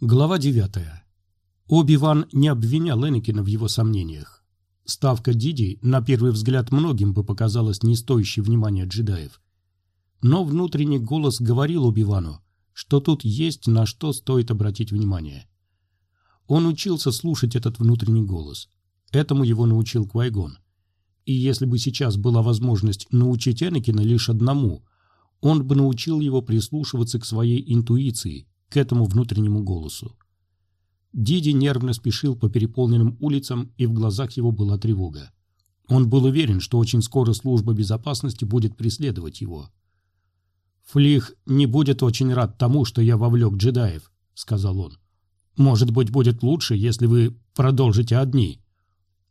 Глава 9. Оби-Ван не обвинял Энакина в его сомнениях. Ставка Диди, на первый взгляд, многим бы показалась не стоящей внимания джедаев. Но внутренний голос говорил Оби-Вану, что тут есть на что стоит обратить внимание. Он учился слушать этот внутренний голос. Этому его научил Квайгон. И если бы сейчас была возможность научить Энакина лишь одному, он бы научил его прислушиваться к своей интуиции, к этому внутреннему голосу. Диди нервно спешил по переполненным улицам, и в глазах его была тревога. Он был уверен, что очень скоро служба безопасности будет преследовать его. «Флих не будет очень рад тому, что я вовлек джедаев», — сказал он. «Может быть, будет лучше, если вы продолжите одни».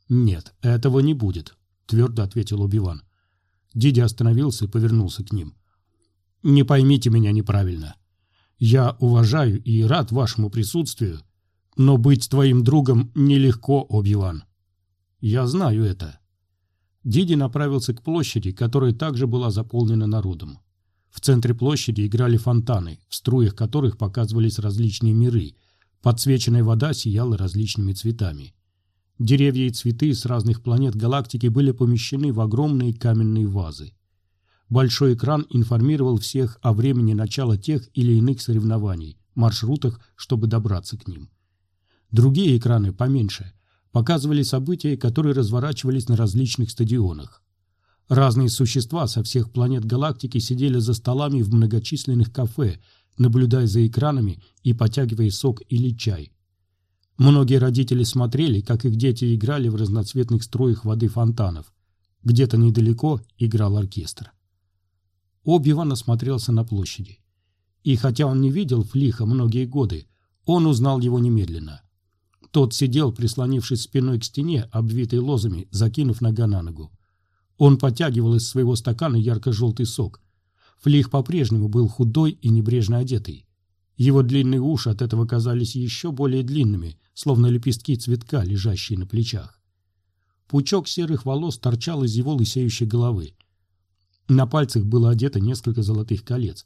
«Нет, этого не будет», — твердо ответил Убиван. Диди остановился и повернулся к ним. «Не поймите меня неправильно. Я уважаю и рад вашему присутствию, но быть твоим другом нелегко, Оби-Ван. Я знаю это. Диди направился к площади, которая также была заполнена народом. В центре площади играли фонтаны, в струях которых показывались различные миры. Подсвеченная вода сияла различными цветами. Деревья и цветы с разных планет галактики были помещены в огромные каменные вазы. Большой экран информировал всех о времени начала тех или иных соревнований, маршрутах, чтобы добраться к ним. Другие экраны, поменьше, показывали события, которые разворачивались на различных стадионах. Разные существа со всех планет галактики сидели за столами в многочисленных кафе, наблюдая за экранами и потягивая сок или чай. Многие родители смотрели, как их дети играли в разноцветных струях воды фонтанов. Где-то недалеко играл оркестр. Оби-Ван осмотрелся на площади. И хотя он не видел Флиха многие годы, он узнал его немедленно. Тот сидел, прислонившись спиной к стене, обвитой лозами, закинув нога на ногу. Он потягивал из своего стакана ярко-желтый сок. Флих по-прежнему был худой и небрежно одетый. Его длинные уши от этого казались еще более длинными, словно лепестки цветка, лежащие на плечах. Пучок серых волос торчал из его лысеющей головы. На пальцах было одето несколько золотых колец.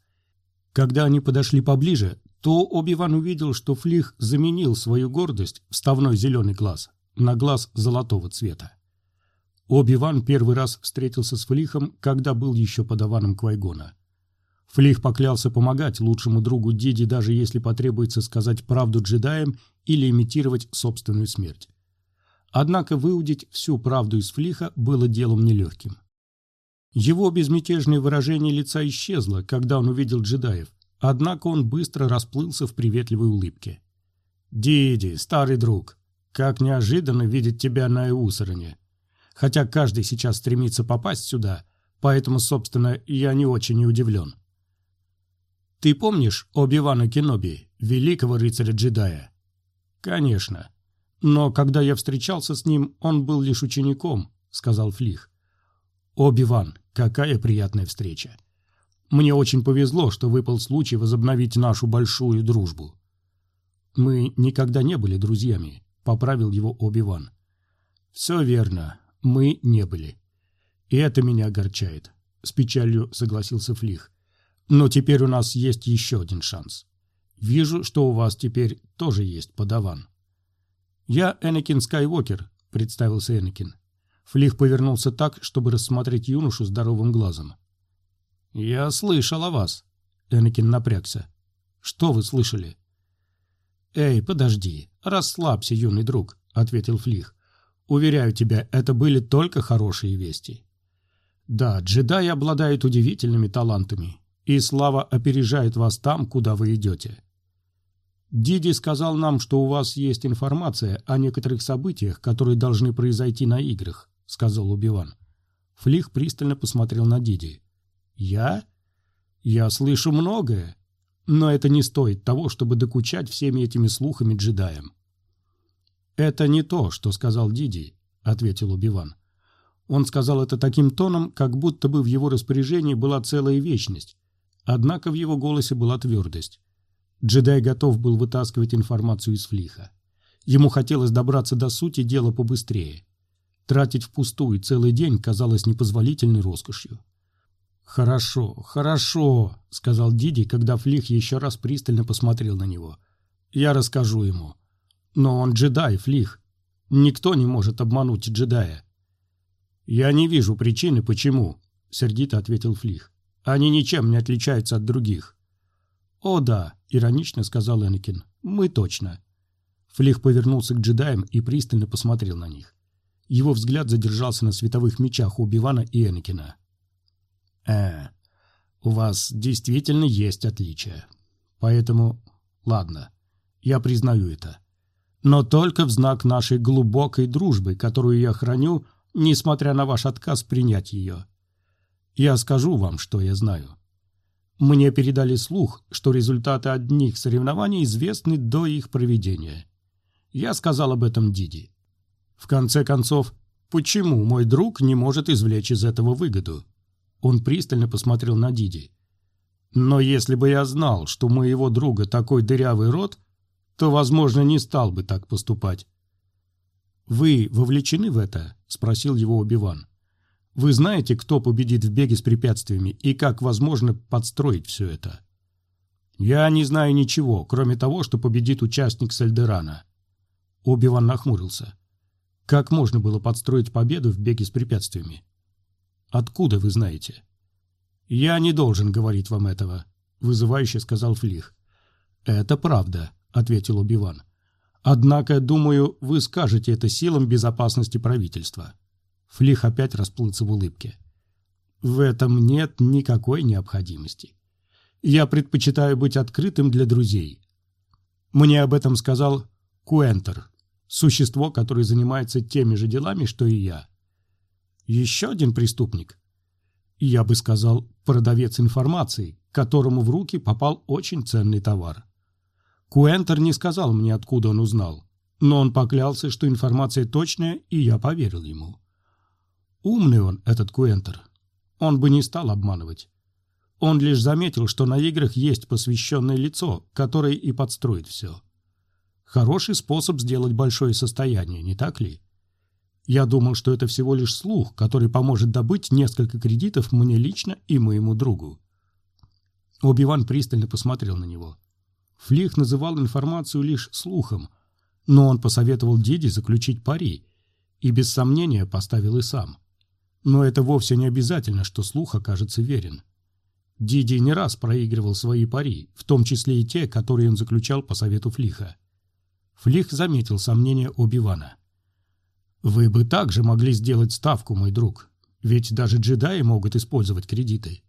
Когда они подошли поближе, то Оби-Ван увидел, что Флих заменил свою гордость, вставной зеленый глаз, на глаз золотого цвета. Оби-Ван первый раз встретился с Флихом, когда был еще подаваном Квайгона. Флих поклялся помогать лучшему другу Диди, даже если потребуется сказать правду джедаям или имитировать собственную смерть. Однако выудить всю правду из Флиха было делом нелегким. Его безмятежное выражение лица исчезло, когда он увидел джедаев, однако он быстро расплылся в приветливой улыбке. «Диди, старый друг, как неожиданно видеть тебя на Эусороне. Хотя каждый сейчас стремится попасть сюда, поэтому, собственно, я не очень удивлен». «Ты помнишь Оби-Вана Кеноби, великого рыцаря-джедая?» «Конечно. Но когда я встречался с ним, он был лишь учеником», — сказал Флих. «Оби-Ван, какая приятная встреча! Мне очень повезло, что выпал случай возобновить нашу большую дружбу». «Мы никогда не были друзьями», — поправил его Оби-Ван. «Все верно, мы не были. И это меня огорчает», — с печалью согласился Флих. «Но теперь у нас есть еще один шанс. Вижу, что у вас теперь тоже есть подаван». «Я Энакин Скайуокер», — представился Энакин. Флих повернулся так, чтобы рассмотреть юношу здоровым глазом. «Я слышал о вас», — Энакин напрягся. «Что вы слышали?» «Эй, подожди, расслабься, юный друг», — ответил Флих. «Уверяю тебя, это были только хорошие вести». «Да, джедаи обладают удивительными талантами, и слава опережает вас там, куда вы идете». Диди сказал нам, что у вас есть информация о некоторых событиях, которые должны произойти на играх сказал Убиван. Флих пристально посмотрел на Диди. «Я? Я слышу многое, но это не стоит того, чтобы докучать всеми этими слухами джедаям». «Это не то, что сказал Диди», — ответил Убиван. Он сказал это таким тоном, как будто бы в его распоряжении была целая вечность, однако в его голосе была твердость. Джедай готов был вытаскивать информацию из Флиха. Ему хотелось добраться до сути дела побыстрее. Тратить впустую целый день казалось непозволительной роскошью. «Хорошо, хорошо», — сказал Диди, когда Флих еще раз пристально посмотрел на него. Я расскажу ему. Но он джедай, Флих. Никто не может обмануть джедая. Я не вижу причины, почему, сердито ответил Флих. Они ничем не отличаются от других. О да, иронично сказал Энакин. Мы точно. Флих повернулся к джедаям и пристально посмотрел на них. Его взгляд задержался на световых мечах у Бивана и Энакина. «Э, у вас действительно есть отличия. Поэтому, ладно, я признаю это. Но только в знак нашей глубокой дружбы, которую я храню, несмотря на ваш отказ принять ее. Я скажу вам, что я знаю. Мне передали слух, что результаты одних соревнований известны до их проведения. Я сказал об этом Диди. В конце концов, почему мой друг не может извлечь из этого выгоду? Он пристально посмотрел на Диди. Но если бы я знал, что у моего друга такой дырявый рот, то, возможно, не стал бы так поступать. «Вы вовлечены в это?» – спросил его Убиван. «Вы знаете, кто победит в беге с препятствиями и как возможно подстроить все это?» «Я не знаю ничего, кроме того, что победит участник Сальдерана». Убиван нахмурился. Как можно было подстроить победу в беге с препятствиями? Откуда вы знаете? Я не должен говорить вам этого, вызывающе сказал Флих. Это правда, ответил Убиван. Однако, думаю, вы скажете это силам безопасности правительства. Флих опять расплылся в улыбке. В этом нет никакой необходимости. Я предпочитаю быть открытым для друзей. Мне об этом сказал Куэнтер, Существо, которое занимается теми же делами, что и я. Еще один преступник. Я бы сказал, продавец информации, которому в руки попал очень ценный товар. Куэнтер не сказал мне, откуда он узнал, но он поклялся, что информация точная, и я поверил ему. Умный он, этот Куэнтер. Он бы не стал обманывать. Он лишь заметил, что на играх есть посвященное лицо, которое и подстроит все. Хороший способ сделать большое состояние, не так ли? Я думал, что это всего лишь слух, который поможет добыть несколько кредитов мне лично и моему другу. Оби-Ван пристально посмотрел на него. Флих называл информацию лишь слухом, но он посоветовал Диди заключить пари и без сомнения поставил и сам. Но это вовсе не обязательно, что слух окажется верен. Диди не раз проигрывал свои пари, в том числе и те, которые он заключал по совету Флиха. Флих заметил сомнения Оби-Вана. «Вы бы также могли сделать ставку, мой друг, ведь даже джедаи могут использовать кредиты.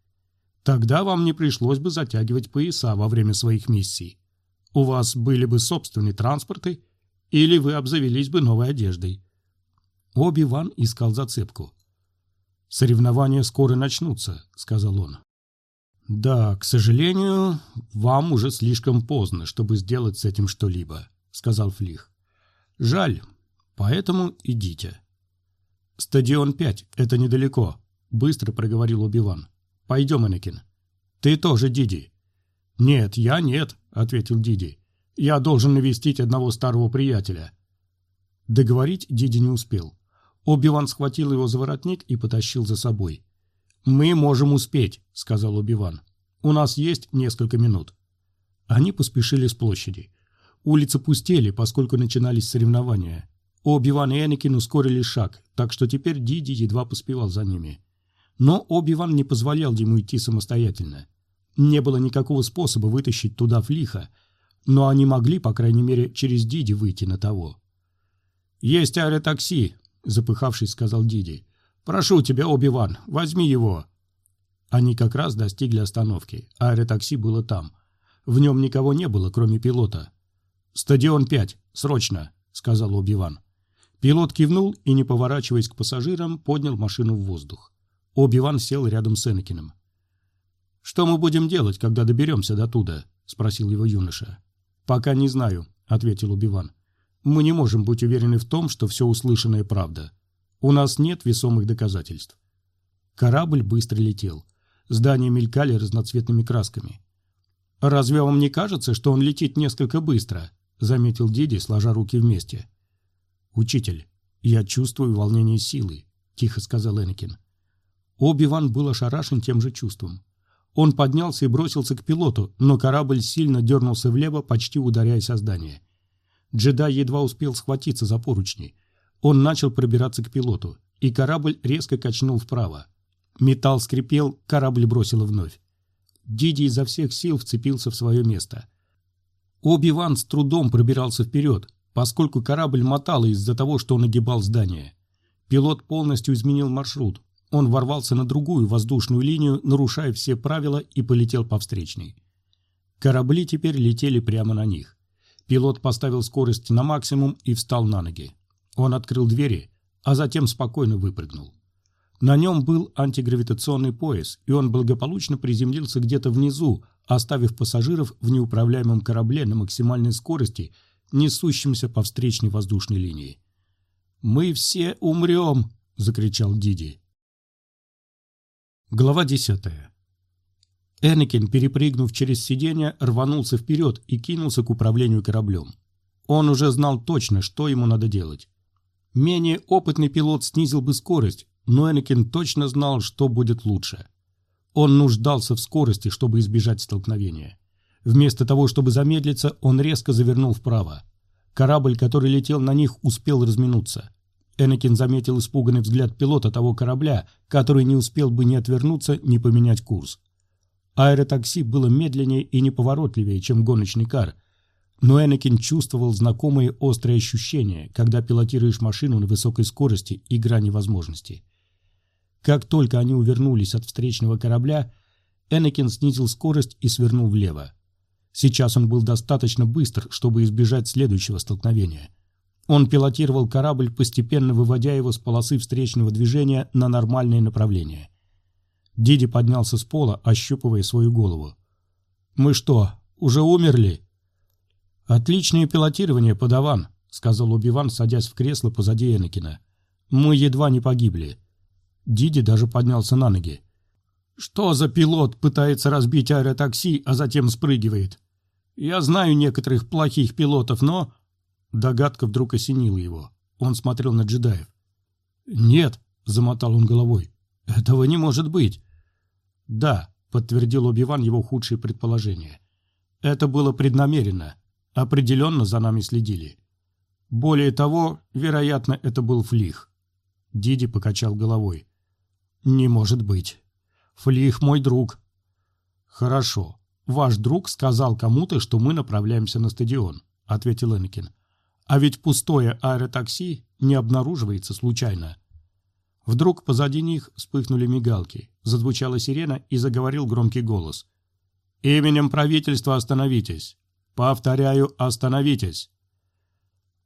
Тогда вам не пришлось бы затягивать пояса во время своих миссий. У вас были бы собственные транспорты, или вы обзавелись бы новой одеждой». Оби-Ван искал зацепку. «Соревнования скоро начнутся», — сказал он. «Да, к сожалению, вам уже слишком поздно, чтобы сделать с этим что-либо. — сказал Флих. «Жаль, поэтому идите». «Стадион 5, это недалеко», — быстро проговорил Убиван. «Пойдем, Энакин». «Ты тоже, Диди». «Нет, я нет», — ответил Диди. «Я должен навестить одного старого приятеля». Договорить Диди не успел. Оби-Ван схватил его за воротник и потащил за собой. «Мы можем успеть», — сказал Оби-Ван. «У нас есть несколько минут». Они поспешили с площади. Улицы пустели, поскольку начинались соревнования. Оби-Ван и Энакин ускорили шаг, так что теперь Диди едва поспевал за ними. Но Оби-Ван не позволял ему идти самостоятельно. Не было никакого способа вытащить туда Флиха, но они могли, по крайней мере, через Диди выйти на того. «Есть аэротакси», — запыхавшись, сказал Диди. «Прошу тебя, Оби-Ван, возьми его». Они как раз достигли остановки. Аэротакси было там. В нем никого не было, кроме пилота. «Стадион 5, срочно», — сказал Оби-Ван. Пилот кивнул и, не поворачиваясь к пассажирам, поднял машину в воздух. Оби-Ван сел рядом с Энакином. «Что мы будем делать, когда доберемся до туда?» — спросил его юноша. «Пока не знаю», — ответил Оби-Ван. «Мы не можем быть уверены в том, что все услышанное правда. У нас нет весомых доказательств». Корабль быстро летел. Здания мелькали разноцветными красками. «Разве вам не кажется, что он летит несколько быстро?» Заметил Диди, сложа руки вместе. «Учитель, я чувствую волнение силы», — тихо сказал Энакин. Оби-Ван был ошарашен тем же чувством. Он поднялся и бросился к пилоту, но корабль сильно дернулся влево, почти ударяясь о здание. Джедай едва успел схватиться за поручни. Он начал пробираться к пилоту, и корабль резко качнул вправо. Металл скрипел, корабль бросило вновь. Диди изо всех сил вцепился в свое место. Оби-Ван с трудом пробирался вперед, поскольку корабль мотало из-за того, что он огибал здание. Пилот полностью изменил маршрут. Он ворвался на другую воздушную линию, нарушая все правила, и полетел по встречной. Корабли теперь летели прямо на них. Пилот поставил скорость на максимум и встал на ноги. Он открыл двери, а затем спокойно выпрыгнул. На нем был антигравитационный пояс, и он благополучно приземлился где-то внизу, оставив пассажиров в неуправляемом корабле на максимальной скорости, несущемся по встречной воздушной линии. «Мы все умрем!» — закричал Диди. Глава десятая. Энакин, перепрыгнув через сиденье, рванулся вперед и кинулся к управлению кораблем. Он уже знал точно, что ему надо делать. Менее опытный пилот снизил бы скорость, но Энакин точно знал, что будет лучше. Он нуждался в скорости, чтобы избежать столкновения. Вместо того, чтобы замедлиться, он резко завернул вправо. Корабль, который летел на них, успел разминуться. Энакин заметил испуганный взгляд пилота того корабля, который не успел бы ни отвернуться, ни поменять курс. Аэротакси было медленнее и неповоротливее, чем гоночный кар, но Энакин чувствовал знакомые острые ощущения, когда пилотируешь машину на высокой скорости и грани возможностей. Как только они увернулись от встречного корабля, Энакин снизил скорость и свернул влево. Сейчас он был достаточно быстр, чтобы избежать следующего столкновения. Он пилотировал корабль, постепенно выводя его с полосы встречного движения на нормальное направление. Диди поднялся с пола, ощупывая свою голову. «Мы что, уже умерли?» «Отличное пилотирование, подаван», — сказал Убиван, садясь в кресло позади Энакина. «Мы едва не погибли». Диди даже поднялся на ноги. «Что за пилот пытается разбить аэротакси, а затем спрыгивает? Я знаю некоторых плохих пилотов, но...» Догадка вдруг осенила его. Он смотрел на джедаев. «Нет», — замотал он головой, — «этого не может быть». «Да», — подтвердил Убиван его худшие предположения. «Это было преднамеренно. Определенно за нами следили. Более того, вероятно, это был Флих. Диди покачал головой. Не может быть. Флих мой друг. Хорошо. Ваш друг сказал кому-то, что мы направляемся на стадион, ответил Энакин. А ведь пустое аэротакси не обнаруживается случайно. Вдруг позади них вспыхнули мигалки, зазвучала сирена и заговорил громкий голос. «Именем правительства остановитесь! Повторяю, остановитесь.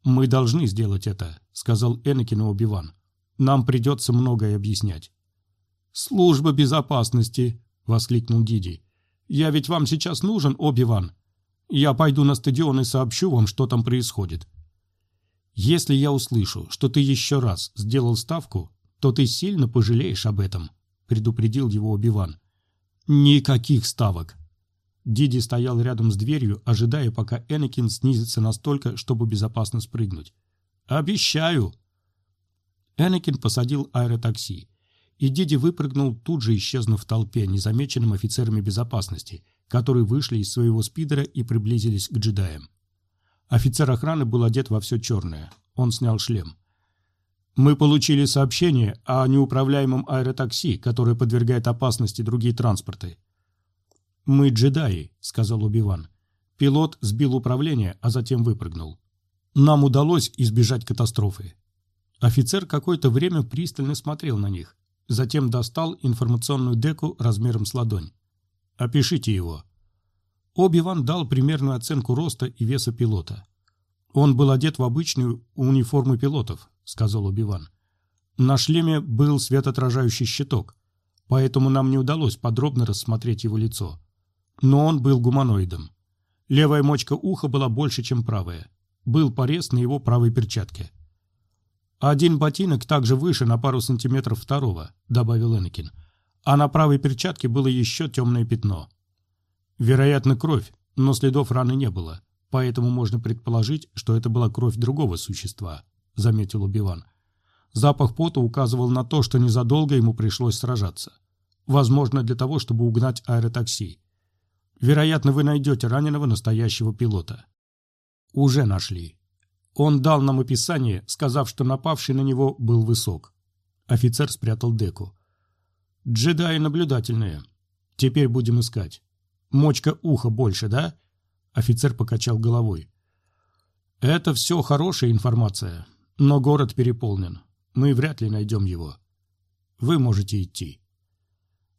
Мы должны сделать это, сказал Энакин Оби-Ван. Нам придется многое объяснять. Служба безопасности, воскликнул Диди. Я ведь вам сейчас нужен, Оби-Ван. Я пойду на стадион и сообщу вам, что там происходит. Если я услышу, что ты еще раз сделал ставку, то ты сильно пожалеешь об этом, предупредил его Оби-Ван. Никаких ставок, Диди стоял рядом с дверью, ожидая, пока Энакин снизится настолько, чтобы безопасно спрыгнуть. «Обещаю!» Энакин посадил аэротакси, и Диди выпрыгнул, тут же исчезнув в толпе, незамеченным офицерами безопасности, которые вышли из своего спидера и приблизились к джедаям. Офицер охраны был одет во все черное. Он снял шлем. «Мы получили сообщение о неуправляемом аэротакси, которое подвергает опасности другие транспорты. «Мы джедаи», — сказал Убиван. Пилот сбил управление, а затем выпрыгнул. Нам удалось избежать катастрофы. Офицер какое-то время пристально смотрел на них, затем достал информационную деку размером с ладонь. «Опишите его». Оби-Ван дал примерную оценку роста и веса пилота. «Он был одет в обычную униформу пилотов», — сказал Оби-Ван. «На шлеме был светоотражающий щиток, поэтому нам не удалось подробно рассмотреть его лицо но он был гуманоидом. Левая мочка уха была больше, чем правая. Был порез на его правой перчатке. «Один ботинок также выше на пару сантиметров второго», — добавил Энакин. «А на правой перчатке было еще темное пятно. Вероятно, кровь, но следов раны не было, поэтому можно предположить, что это была кровь другого существа», — заметил Убиван. Запах пота указывал на то, что незадолго ему пришлось сражаться. Возможно, для того, чтобы угнать аэротакси. Вероятно, вы найдете раненого настоящего пилота. Уже нашли. Он дал нам описание, сказав, что напавший на него был высок. Офицер спрятал деку. Джедаи наблюдательные. Теперь будем искать. Мочка уха больше, да? Офицер покачал головой. Это все хорошая информация, но город переполнен. Мы вряд ли найдем его. Вы можете идти.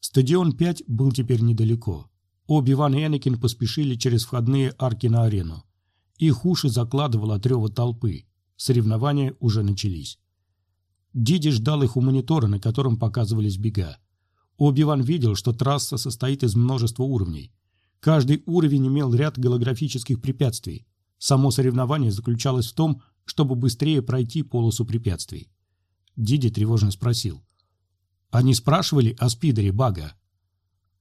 Стадион 5 был теперь недалеко. Оби-Ван и Энакин поспешили через входные арки на арену. Их уши закладывало от рева толпы. Соревнования уже начались. Диди ждал их у монитора, на котором показывались бега. Оби-Ван видел, что трасса состоит из множества уровней. Каждый уровень имел ряд голографических препятствий. Само соревнование заключалось в том, чтобы быстрее пройти полосу препятствий. Диди тревожно спросил. «Они спрашивали о спидере Бага?»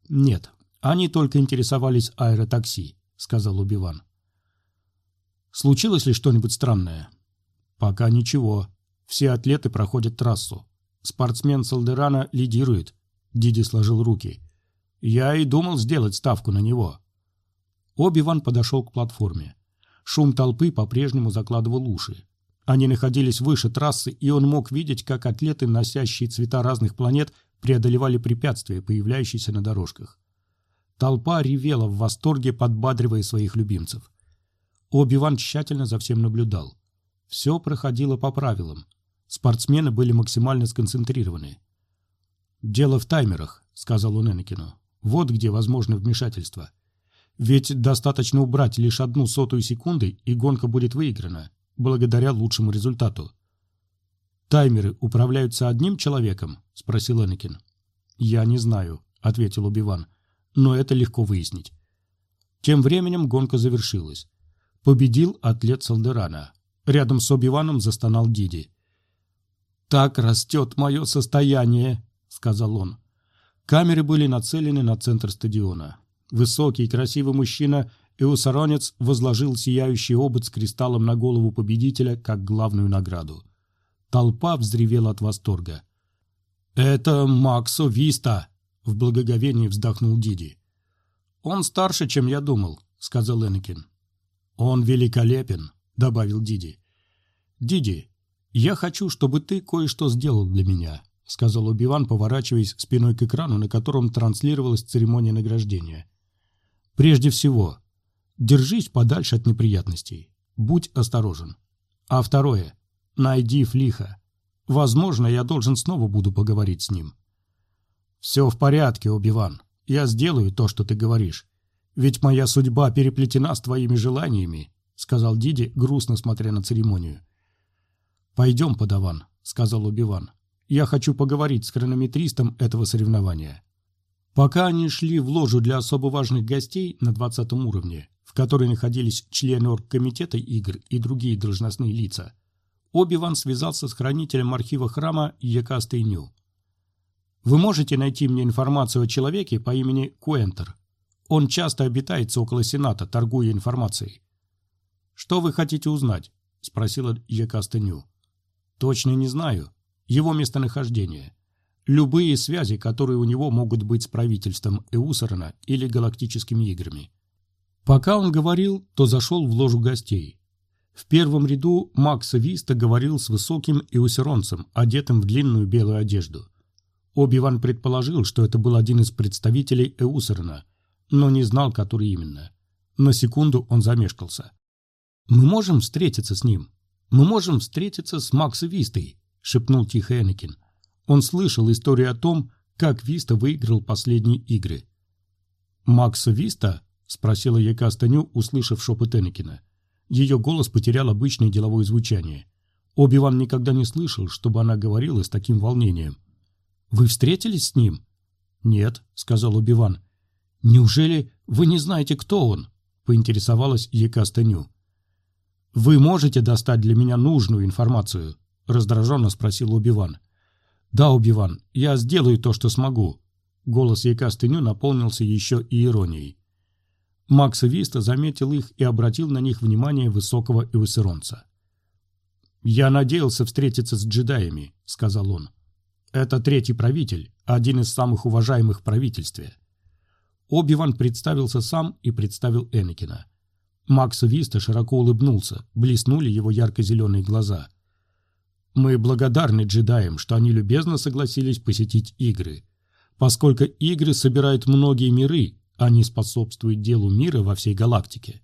«Нет, они только интересовались аэротакси», — сказал Убиван. «Случилось ли что-нибудь странное?» «Пока ничего. Все атлеты проходят трассу. Спортсмен Салдерана лидирует». Диди сложил руки. «Я и думал сделать ставку на него». Оби-Ван подошел к платформе. Шум толпы по-прежнему закладывал уши. Они находились выше трассы, и он мог видеть, как атлеты, носящие цвета разных планет, преодолевали препятствия, появляющиеся на дорожках. Толпа ревела в восторге, подбадривая своих любимцев. Оби-Ван тщательно за всем наблюдал. Все проходило по правилам. Спортсмены были максимально сконцентрированы. «Дело в таймерах», — сказал он Энакину. «Вот где возможно вмешательство. Ведь достаточно убрать лишь одну сотую секунды, и гонка будет выиграна, благодаря лучшему результату. «Таймеры управляются одним человеком?» – спросил Энакин. «Я не знаю», – ответил Убиван. «Но это легко выяснить». Тем временем гонка завершилась. Победил атлет Салдерана. Рядом с Оби-Ваном застонал Диди. «Так растет мое состояние», — сказал он. Камеры были нацелены на центр стадиона. Высокий, красивый мужчина Эусаронец возложил сияющий обод с кристаллом на голову победителя как главную награду. Толпа взревела от восторга. «Это Максо Виста!» — в благоговении вздохнул Диди. «Он старше, чем я думал», — сказал Энакин. «Он великолепен», — добавил Диди. «Диди, я хочу, чтобы ты кое-что сделал для меня», — сказал Убиван, поворачиваясь спиной к экрану, на котором транслировалась церемония награждения. Прежде всего, держись подальше от неприятностей. Будь осторожен. А второе, найди Флиха. Возможно, я должен снова буду поговорить с ним. Все в порядке, Убиван. Я сделаю то, что ты говоришь. Ведь моя судьба переплетена с твоими желаниями, сказал Диди, грустно смотря на церемонию. Пойдем, подаван, сказал Убиван. Я хочу поговорить с хронометристом этого соревнования. Пока они шли в ложу для особо важных гостей на 20 уровне, в которой находились члены оргкомитета игр и другие должностные лица, Оби-Ван связался с хранителем архива храма Якастейню. «Вы можете найти мне информацию о человеке по имени Куэнтер. Он часто обитается около Сената, торгуя информацией». «Что вы хотите узнать?» – спросила Якастеню. «Точно не знаю. Его местонахождение любые связи, которые у него могут быть с правительством Эусорона или галактическими играми. Пока он говорил, то зашел в ложу гостей. В первом ряду Макс Виста говорил с высоким эусеронцем, одетым в длинную белую одежду. Оби-Ван предположил, что это был один из представителей Эусорона, но не знал, который именно. На секунду он замешкался. «Мы можем встретиться с ним. Мы можем встретиться с Макс Вистой», — шепнул тихо Энакин. Он слышал историю о том, как Виста выиграл последние игры. «Макса Виста?» – спросила Якастаню, услышав шепот Энакина. Ее голос потерял обычное деловое звучание. Оби-Ван никогда не слышал, чтобы она говорила с таким волнением. «Вы встретились с ним?» «Нет», — сказал Оби-Ван. «Неужели вы не знаете, кто он?» — поинтересовалась Якастаню. «Вы можете достать для меня нужную информацию?» — раздраженно спросил Оби-Ван. «Да, Убиван, я сделаю то, что смогу». Голос Якастыню наполнился еще и иронией. Макс Виста заметил их и обратил на них внимание высокого эвесеронца. «Я надеялся встретиться с джедаями», — сказал он. Это третий правитель, один из самых уважаемых в правительстве. Оби-Ван представился сам и представил Энакина. Макс Виста широко улыбнулся, блеснули его ярко-зеленые глаза. «Мы благодарны джедаям, что они любезно согласились посетить игры. Поскольку игры собирают многие миры, они способствуют делу мира во всей галактике».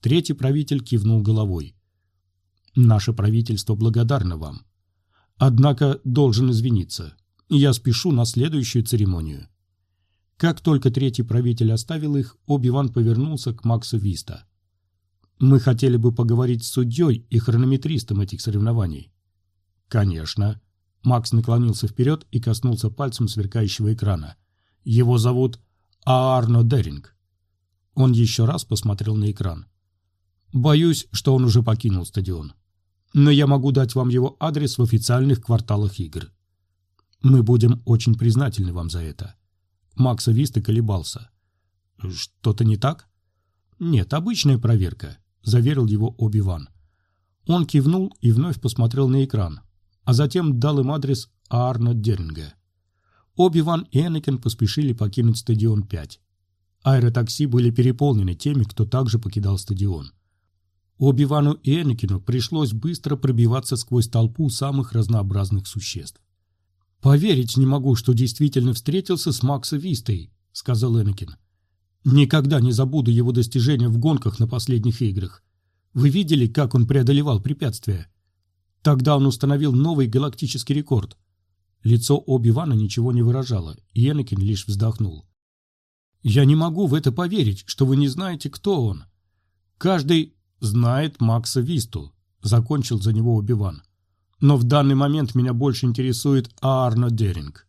Третий правитель кивнул головой. «Наше правительство благодарно вам. Однако должен извиниться. Я спешу на следующую церемонию. Как только третий правитель оставил их, Оби-Ван повернулся к Максу Виста. «Мы хотели бы поговорить с судьей и хронометристом этих соревнований». «Конечно». Макс наклонился вперед и коснулся пальцем сверкающего экрана. «Его зовут Аарно Деринг». Он еще раз посмотрел на экран. «Боюсь, что он уже покинул стадион. Но я могу дать вам его адрес в официальных кварталах игр. Мы будем очень признательны вам за это». Макса Виста колебался. «Что-то не так?» «Нет, обычная проверка», — заверил его Оби-Ван. Он кивнул и вновь посмотрел на экран, а затем дал им адрес Аарна Деринга. Оби-Ван и Энакин поспешили покинуть стадион 5. Аэротакси были переполнены теми, кто также покидал стадион. Оби-Вану и Энакину пришлось быстро пробиваться сквозь толпу самых разнообразных существ. «Поверить не могу, что действительно встретился с Максом Вистой», — сказал Энакин. «Никогда не забуду его достижения в гонках на последних играх. Вы видели, как он преодолевал препятствия? Тогда он установил новый галактический рекорд». Лицо Оби-Вана ничего не выражало, и Энакин лишь вздохнул. «Я не могу в это поверить, что вы не знаете, кто он. Каждый знает Макса Висту», — закончил за него Оби-Ван но в данный момент меня больше интересует Арно Деринг.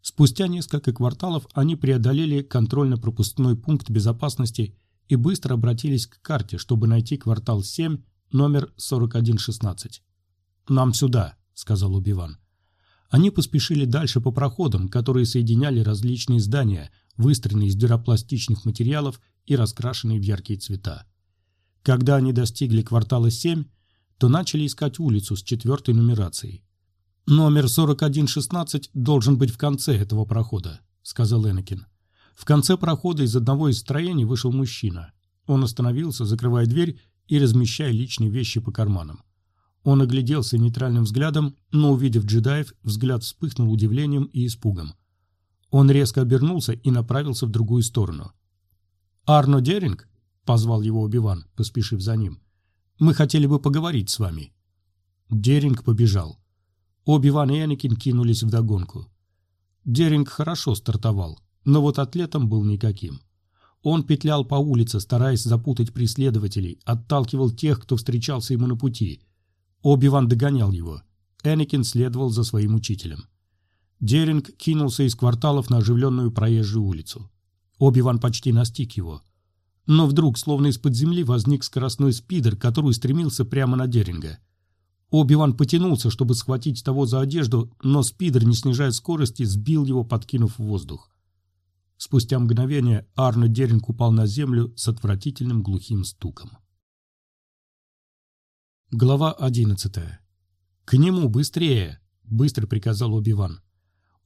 Спустя несколько кварталов они преодолели контрольно-пропускной пункт безопасности и быстро обратились к карте, чтобы найти квартал 7, номер 4116. «Нам сюда», — сказал Убиван. Они поспешили дальше по проходам, которые соединяли различные здания, выстроенные из дюропластичных материалов и раскрашенные в яркие цвета. Когда они достигли квартала 7, то начали искать улицу с четвертой нумерацией. «Номер 4116 должен быть в конце этого прохода», — сказал Энакин. В конце прохода из одного из строений вышел мужчина. Он остановился, закрывая дверь и размещая личные вещи по карманам. Он огляделся нейтральным взглядом, но, увидев джедаев, взгляд вспыхнул удивлением и испугом. Он резко обернулся и направился в другую сторону. «Арно Деринг?» — позвал его Убиван, поспешив за ним. Мы хотели бы поговорить с вами». Деринг побежал. Оби-Ван и Энакин кинулись вдогонку. Деринг хорошо стартовал, но вот атлетом был никаким. Он петлял по улице, стараясь запутать преследователей, отталкивал тех, кто встречался ему на пути. Оби-Ван догонял его. Энакин следовал за своим учителем. Деринг кинулся из кварталов на оживленную проезжую улицу. Оби-Ван почти настиг его. Но вдруг, словно из-под земли, возник скоростной спидер, который стремился прямо на Деринга. Оби-Ван потянулся, чтобы схватить того за одежду, но спидер, не снижая скорости, сбил его, подкинув в воздух. Спустя мгновение Арно Деринг упал на землю с отвратительным глухим стуком. Глава одиннадцатая. «К нему, быстрее!» — быстро приказал Оби-Ван.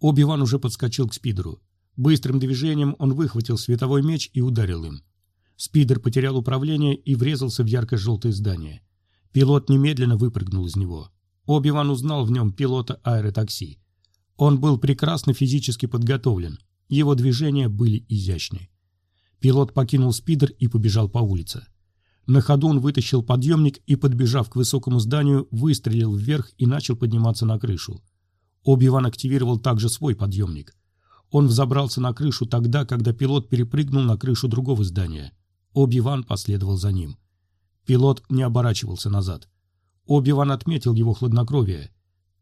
Оби-Ван уже подскочил к спидеру. Быстрым движением он выхватил световой меч и ударил им. Спидер потерял управление и врезался в ярко-желтое здание. Пилот немедленно выпрыгнул из него. Оби-Ван узнал в нем пилота аэротакси. Он был прекрасно физически подготовлен, его движения были изящны. Пилот покинул спидер и побежал по улице. На ходу он вытащил подъемник и, подбежав к высокому зданию, выстрелил вверх и начал подниматься на крышу. Оби-Ван активировал также свой подъемник. Он взобрался на крышу тогда, когда пилот перепрыгнул на крышу другого здания. Оби-Ван последовал за ним. Пилот не оборачивался назад. Оби-Ван отметил его хладнокровие.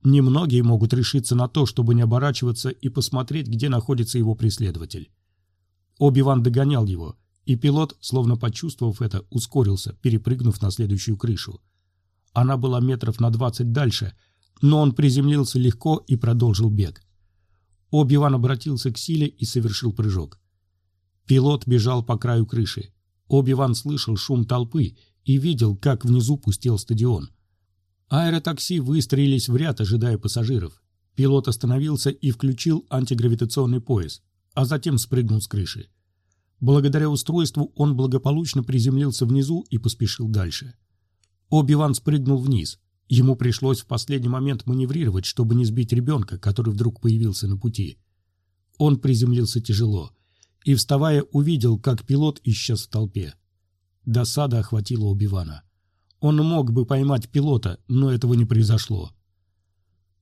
Немногие могут решиться на то, чтобы не оборачиваться и посмотреть, где находится его преследователь. Оби-Ван догонял его, и пилот, словно почувствовав это, ускорился, перепрыгнув на следующую крышу. Она была метров на двадцать дальше, но он приземлился легко и продолжил бег. Оби-Ван обратился к силе и совершил прыжок. Пилот бежал по краю крыши. Оби-Ван слышал шум толпы и видел, как внизу пустел стадион. Аэротакси выстроились в ряд, ожидая пассажиров. Пилот остановился и включил антигравитационный пояс, а затем спрыгнул с крыши. Благодаря устройству он благополучно приземлился внизу и поспешил дальше. Оби-Ван спрыгнул вниз. Ему пришлось в последний момент маневрировать, чтобы не сбить ребенка, который вдруг появился на пути. Он приземлился тяжело и, вставая, увидел, как пилот исчез в толпе. Досада охватила Оби-Вана. Он мог бы поймать пилота, но этого не произошло.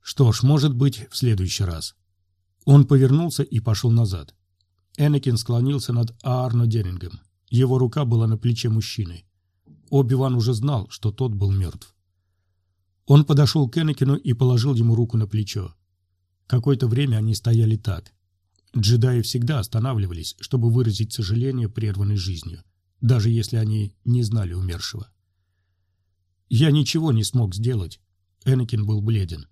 Что ж, может быть, в следующий раз. Он повернулся и пошел назад. Энакин склонился над Аарно Дерингом. Его рука была на плече мужчины. Оби-Ван уже знал, что тот был мертв. Он подошел к Энакину и положил ему руку на плечо. Какое-то время они стояли так. Джедаи всегда останавливались, чтобы выразить сожаление прерванной жизнью, даже если они не знали умершего. «Я ничего не смог сделать», — Энакин был бледен.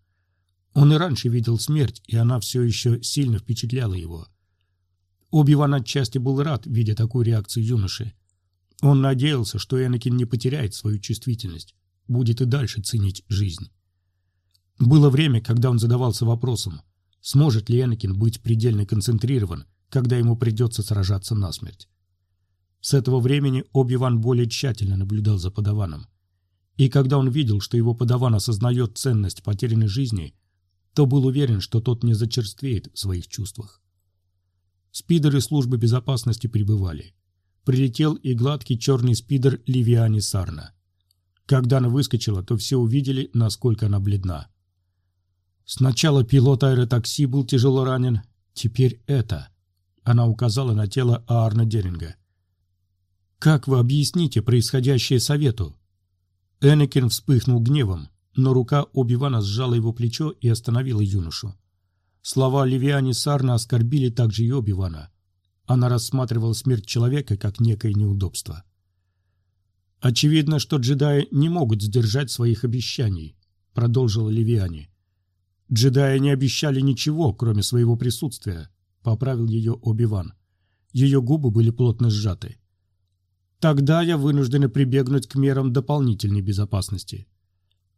Он и раньше видел смерть, и она все еще сильно впечатляла его. Оби-Ван отчасти был рад, видя такую реакцию юноши. Он надеялся, что Энакин не потеряет свою чувствительность, будет и дальше ценить жизнь. Было время, когда он задавался вопросом, сможет ли Энакин быть предельно концентрирован, когда ему придется сражаться насмерть. С этого времени Оби-Ван более тщательно наблюдал за подаваном. И когда он видел, что его подаван осознает ценность потерянной жизни, то был уверен, что тот не зачерствеет в своих чувствах. Спидеры службы безопасности прибывали. Прилетел и гладкий черный спидер Ливиани Сарна. Когда она выскочила, то все увидели, насколько она бледна. Сначала пилот аэротакси был тяжело ранен, теперь это. Она указала на тело Аарна Деринга. «Как вы объясните происходящее совету?» Энакин вспыхнул гневом, но рука Оби-Вана сжала его плечо и остановила юношу. Слова Ливиани Сарна оскорбили также и Оби-Вана. Она рассматривала смерть человека как некое неудобство. «Очевидно, что джедаи не могут сдержать своих обещаний», — продолжила Ливиани. «Джедаи не обещали ничего, кроме своего присутствия», — поправил ее Оби-Ван. Ее губы были плотно сжаты. «Тогда я вынуждена прибегнуть к мерам дополнительной безопасности».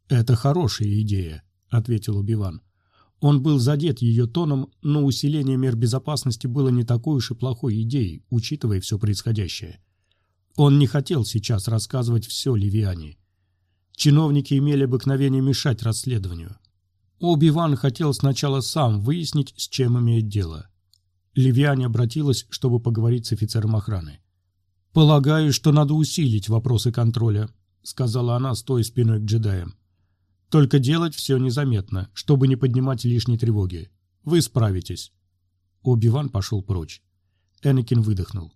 «Это хорошая идея», — ответил Убиван. Он был задет ее тоном, но усиление мер безопасности было не такой уж и плохой идеей, учитывая все происходящее. Он не хотел сейчас рассказывать все Ливиане. Чиновники имели обыкновение мешать расследованию. Оби-Ван хотел сначала сам выяснить, с чем имеет дело. Ливиане обратилась, чтобы поговорить с офицером охраны. «Полагаю, что надо усилить вопросы контроля», — сказала она, стоя спиной к джедаям. «Только делать все незаметно, чтобы не поднимать лишней тревоги. Вы справитесь». Оби-Ван пошел прочь. Энакин выдохнул.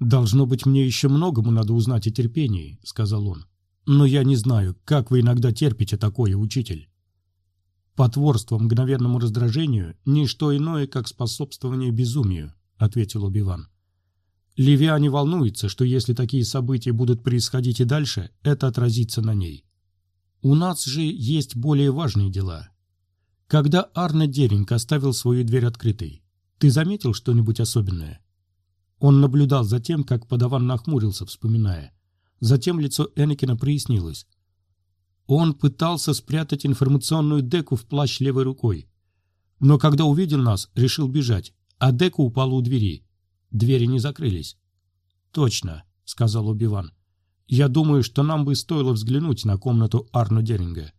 «Должно быть, мне еще многому надо узнать о терпении», — сказал он. «Но я не знаю, как вы иногда терпите такое, учитель». «Потворство мгновенному раздражению — ничто иное, как способствование безумию», — ответил Оби-Ван. Ливиане волнуется, что если такие события будут происходить и дальше, это отразится на ней. У нас же есть более важные дела. Когда Арне Деринг оставил свою дверь открытой, ты заметил что-нибудь особенное? Он наблюдал за тем, как подаван нахмурился, вспоминая. Затем лицо Энакина прояснилось. Он пытался спрятать информационную деку в плащ левой рукой. Но когда увидел нас, решил бежать, а дека упала у двери. Двери не закрылись. «Точно», — сказал Убиван. «Я думаю, что нам бы стоило взглянуть на комнату Арно Деринга».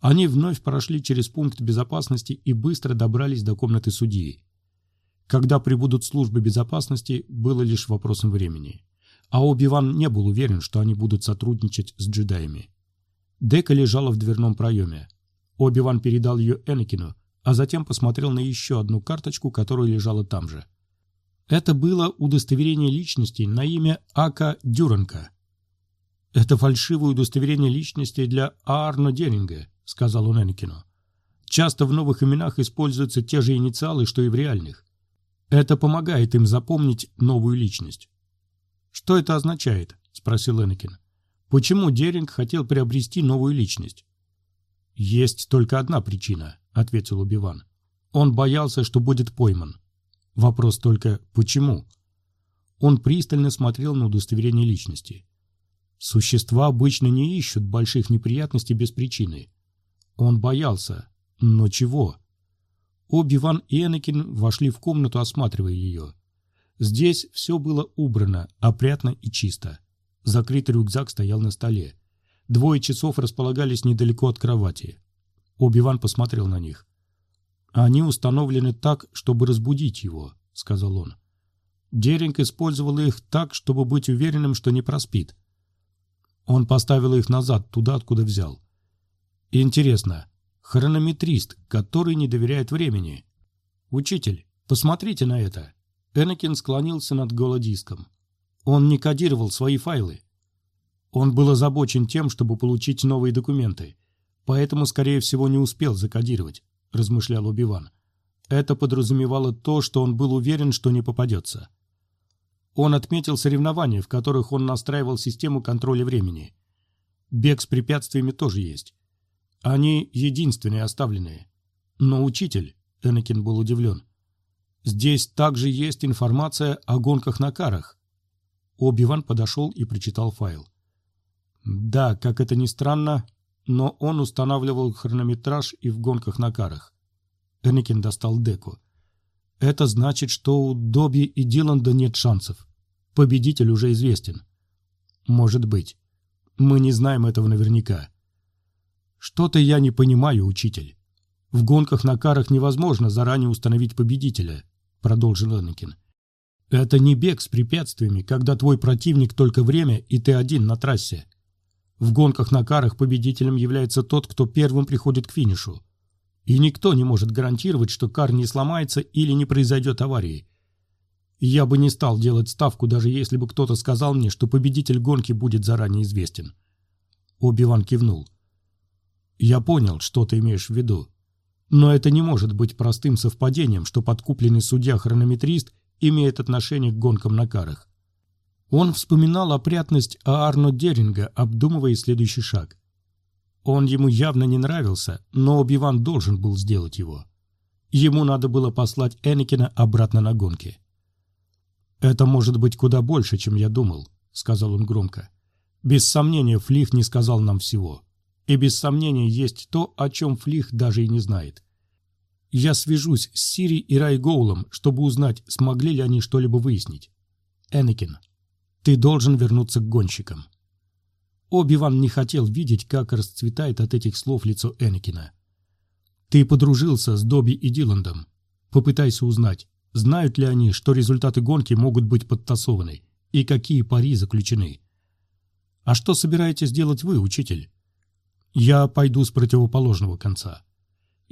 Они вновь прошли через пункт безопасности и быстро добрались до комнаты судьи. Когда прибудут службы безопасности, было лишь вопросом времени. А Оби-Ван не был уверен, что они будут сотрудничать с джедаями. Дека лежала в дверном проеме. Оби-Ван передал ее Энакину, а затем посмотрел на еще одну карточку, которая лежала там же. Это было удостоверение личности на имя Ака Дюранка. «Это фальшивое удостоверение личности для Арно Деринга», — сказал он Энакину. «Часто в новых именах используются те же инициалы, что и в реальных. Это помогает им запомнить новую личность». «Что это означает?» — спросил Энакин. Почему Деринг хотел приобрести новую личность? «Есть только одна причина», — ответил Убиван. «Он боялся, что будет пойман. Вопрос только «почему?». Он пристально смотрел на удостоверение личности. Существа обычно не ищут больших неприятностей без причины. Он боялся, Но чего? Оби-Ван и Энакин вошли в комнату, осматривая ее. Здесь все было убрано, опрятно и чисто. Закрытый рюкзак стоял на столе. Двое часов располагались недалеко от кровати. Оби-Ван посмотрел на них. «Они установлены так, чтобы разбудить его», — сказал он. Деринг использовал их так, чтобы быть уверенным, что не проспит. Он поставил их назад, туда, откуда взял. Интересно, хронометрист, который не доверяет времени. Учитель, посмотрите на это. Энакин склонился над голодиском. Он не кодировал свои файлы. Он был озабочен тем, чтобы получить новые документы, поэтому, скорее всего, не успел закодировать, размышлял Убиван. Это подразумевало то, что он был уверен, что не попадется. Он отметил соревнования, в которых он настраивал систему контроля времени. Бег с препятствиями тоже есть. Они единственные оставленные. Но учитель, Энакин был удивлен, Здесь также есть информация о гонках на карах. Оби-Ван подошел и прочитал файл. Да, как это ни странно, но он устанавливал хронометраж и в гонках на карах. Энакин достал деку. Это значит, что у Добби и Диланда нет шансов. Победитель уже известен. Может быть. Мы не знаем этого наверняка. Что-то я не понимаю, учитель. В гонках на карах невозможно заранее установить победителя продолжил Энакин. «Это не бег с препятствиями, когда твой противник только время, и ты один на трассе. В гонках на карах победителем является тот, кто первым приходит к финишу. И никто не может гарантировать, что кар не сломается или не произойдет аварии. Я бы не стал делать ставку, даже если бы кто-то сказал мне, что победитель гонки будет заранее известен». Оби-Ван кивнул. «Я понял, что ты имеешь в виду. Но это не может быть простым совпадением, что подкупленный судья-хронометрист имеет отношение к гонкам на карах. Он вспоминал опрятность Аарно Деринга, обдумывая следующий шаг. Он ему явно не нравился, но Оби-Ван должен был сделать его. Ему надо было послать Энакина обратно на гонки. «Это может быть куда больше, чем я думал», — сказал он громко. «Без сомнения, Флих не сказал нам всего. И без сомнения есть то, о чем Флих даже и не знает. Я свяжусь с Сири и Райгоулом, чтобы узнать, смогли ли они что-либо выяснить. Энакин, ты должен вернуться к гонщикам. Оби-Ван не хотел видеть, как расцветает от этих слов лицо Энакина. Ты подружился с Добби и Диландом. Попытайся узнать, знают ли они, что результаты гонки могут быть подтасованы, и какие пари заключены. А что собираетесь делать вы, учитель? Я пойду с противоположного конца.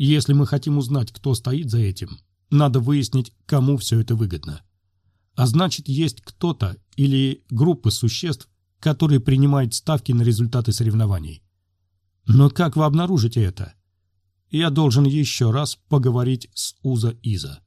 Если мы хотим узнать, кто стоит за этим, надо выяснить, кому все это выгодно. А значит, есть кто-то или группа существ, которые принимают ставки на результаты соревнований. Но как вы обнаружите это? Я должен еще раз поговорить с Уза Иза.